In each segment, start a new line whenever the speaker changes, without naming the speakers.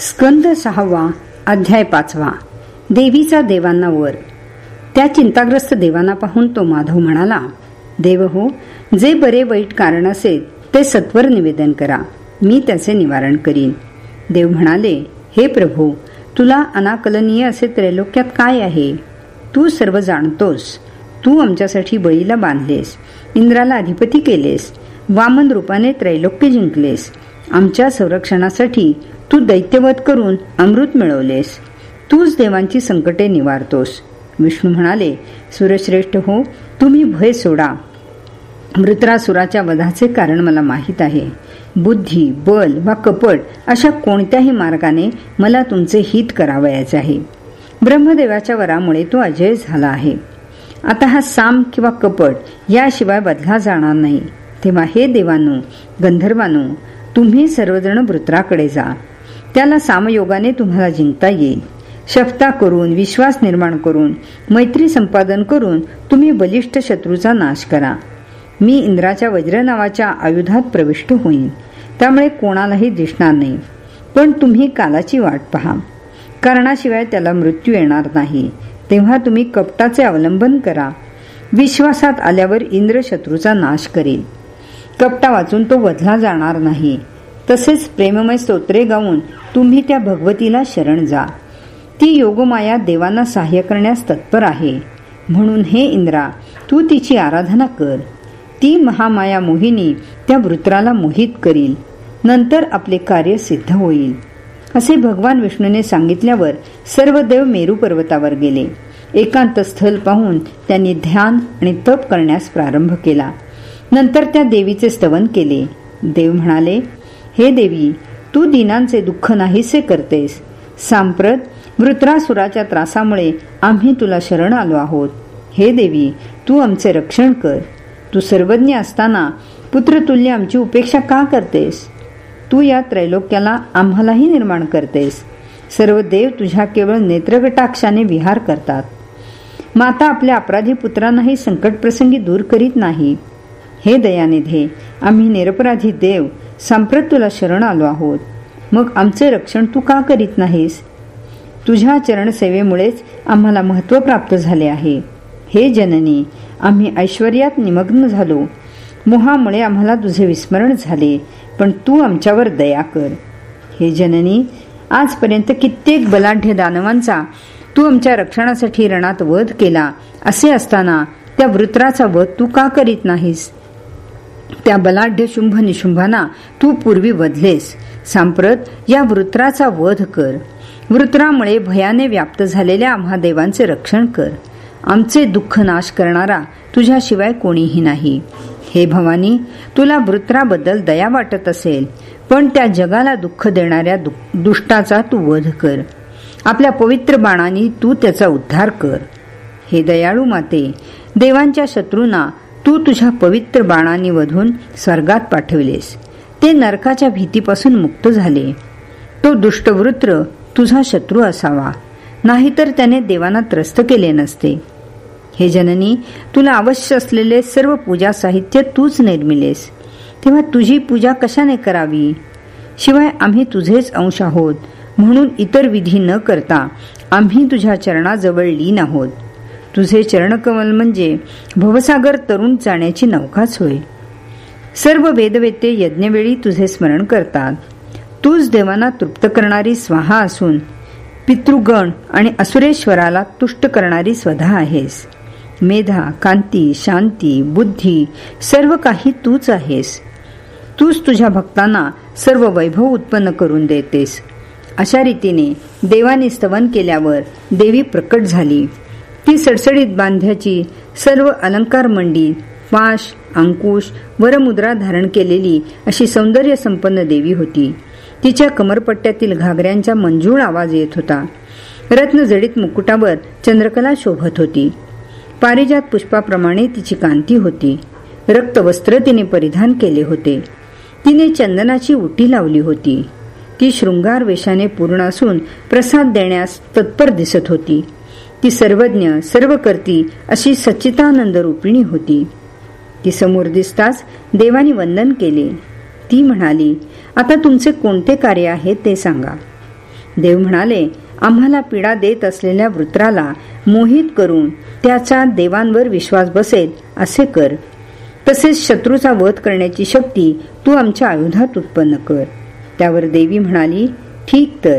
स्कंद सहावा अध्याय पाचवा. देवीचा देवांना वर. त्या चिंताग्रस्त देवांना पाहून तो माधव म्हणाला देव हो जे बरे वाईट कारण असेल ते सत्वर निवेदन करा. मी त्याचे निवारण करीन. देव म्हणाले हे प्रभू तुला अनाकलनीय असे त्रैलोक्यात काय आहे? तू सर्व जाणतोस. तू आमच्यासाठी बळीला बांधलेस. इंद्राला अधिपती केलेस. वामन रूपाने त्रैलोक्य जिंकलेस. आमच्या संरक्षणासाठी तू दैत्यवध करून अमृत मिळवलेस. तूच देवांची संकटे निवारतोस. विष्णू म्हणाले सूर्यश्रेष्ठ हो तुम्ही भय सोडा. मृत्रासुराच्या वधाचे कारण मला माहीत आहे. बुद्धी बल वा कपट अशा कोणत्याही मार्गाने मला तुमचे हित करावयाचे आहे. ब्रह्मदेवाच्या वरामुळे तो अजय झाला आहे. आता हा साम किंवा कपट याशिवाय बदला जाणार नाही. तेव्हा हे देवानू गंधर्वानू तुम्ही सर्वजण वृत्राकडे जा. त्याला सामयोगाने तुम्हाला जिंकता येईल. शपथा करून विश्वास निर्माण करून मैत्री संपादन करून तुम्ही बलिष्ठ शत्रूचा नाश करा. मी इंद्राच्या वज्र नावाच्या आयुधात प्रविष्ट होईन. त्यामुळे कोणालाही दिसणार नाही. पण तुम्ही कालाची वाट पहा. कारणाशिवाय त्याला मृत्यू येणार नाही. तेव्हा तुम्ही कपटाचे अवलंबन करा. विश्वासात आल्यावर इंद्र शत्रूचा नाश करेल. कपटा वाचून तो वधला जाणार नाही. तसेच प्रेममय स्तोत्रे गाऊन तुम्ही त्या भगवतीला शरण जा. ती योगमाया देवांना सहाय्य करण्यास तत्पर आहे. म्हणून हे इंद्रा तू तिची आराधना कर. ती महामाया मोहिनी त्या वृत्राला मोहित करील. नंतर आपले कार्य सिद्ध होईल. असे भगवान विष्णूने सांगितल्यावर सर्व देव मेरू पर्वतावर गेले. एकांत स्थल पाहून त्यांनी ध्यान आणि तप करण्यास प्रारंभ केला. नंतर त्या देवीचे स्तवन केले. देव म्हणाले हे देवी तू दिनांचे दुःख नाहीसे करतेस. सांप्रत वृत्रासुराच्या त्रासामुळे आम्ही तुला शरण आलो आहोत. हे देवी तू आमचे रक्षण कर. तू सर्वज्ञ असताना पुत्रतुल्य आमची उपेक्षा का करतेस? तू या त्रैलोक्याला आम्हालाही निर्माण करतेस. सर्व देव तुझ्या केवळ नेत्रगटाक्षाने विहार करतात. माता आपल्या अपराधी पुत्रांनाही संकट प्रसंगी दूर करीत नाही. हे दयानिधे आम्ही निरपराधी देव सांप्रत तुला शरण आलो आहोत. मग आमचे रक्षण तू का करीत नाहीस? तुझ्या चरणसेवेमुळेच आम्हाला महत्त्व प्राप्त झाले आहे. हे जननी आम्ही ऐश्वर्यात निमग्न झालो. मोहामुळे आम्हाला तुझे विस्मरण झाले पण तू आमच्यावर दया कर. हे जननी आजपर्यंत कित्येक बलाढ्य दानवांचा तू आमच्या रक्षणासाठी रणात वध केला असे असताना त्या वृत्राचा वध तू का करीत नाहीस? त्या बलाढ्य शुंभ निशुंभांना तू पूर्वी वधलेस. सांप्रत या वृत्राचा वध कर. वृत्रामुळे भयाने व्याप्त झालेल्या आम्हा देवांचे रक्षण कर. आमचे दुःख नाश करणारा तुझ्याशिवाय कोणीही नाही. हे भवानी तुला वृत्राबद्दल दया वाटत असेल पण त्या जगाला दुःख देणाऱ्या दुष्टाचा तू वध कर. आपल्या पवित्र बाणांनी तू त्याचा उद्धार कर. हे दयाळू माते देवांच्या शत्रूंना तू तुझ्या पवित्र बाणांनी वधून स्वर्गात पाठविलेस. ते नरकाच्या भीतीपासून मुक्त झाले. तो दुष्टवृत्र तुझा शत्रू असावा. नाहीतर त्याने देवांना त्रस्त केले नसते. हे जननी तुला अवश्य असलेले सर्व पूजा साहित्य तूच निर्मिलेस. तेव्हा तुझी पूजा कशाने करावी? शिवाय आम्ही तुझेच अंश आहोत म्हणून इतर विधी न करता आम्ही तुझ्या चरणाजवळ लीन आहोत. तुझे चरणकमल म्हणजे भवसागर तरुण जाण्याची नौकाच होय. सर्व वेदवेते यज्ञवेळी तुझे स्मरण करतात. तूच देवांना तृप्त करणारी स्वाहा असून पितृगण आणि असुरेश्वराला तुष्ट करणारी स्वधा आहेस. मेधा कांती शांती बुद्धी सर्व काही तूच आहेस. तूच तुझ्या भक्तांना सर्व वैभव उत्पन्न करून देतेस. अशा रीतीने देवाने स्तवन केल्यावर देवी प्रकट झाली. ती सडसडीत बांध्याची सर्व अलंकार मंडी पाश अंकुश वरमुद्रा धारण केलेली अशी सौंदर्य संपन्न देवी होती. तिच्या कमरपट्ट्यातील घागऱ्यांचा मंजूळ आवाज येत होता. रत्नजडीत मुकुटावर चंद्रकला शोभत होती. पारिजात पुष्पाप्रमाणे तिची कांती होती. रक्त वस्त्र तिने परिधान केले होते. तिने चंदनाची उटी लावली होती. ती शृंगार वेशाने पूर्ण असून प्रसाद देण्यास तत्पर दिसत होती. ती सर्वज्ञ सर्व करती अशी सच्चितानंद रूपिणी होती. ती समोर दिसताच देवानी वंदन केले. ती म्हणाली आता तुमचे कोणते कार्य आहे ते सांगा. देव म्हणाले आम्हाला पीडा देत असलेल्या वृत्राला मोहित करून त्याचा देवांवर विश्वास बसेल असे कर. तसेच शत्रूचा वध करण्याची शक्ती तू आमच्या आयुधात उत्पन्न कर. त्यावर देवी म्हणाली ठीक तर.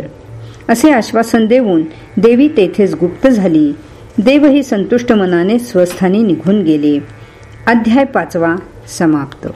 असे आश्वासन देऊन देवी तेथेच गुप्त झाली. देवही संतुष्ट मनाने स्वस्थानी निघून गेले. अध्याय पाचवा समाप्त.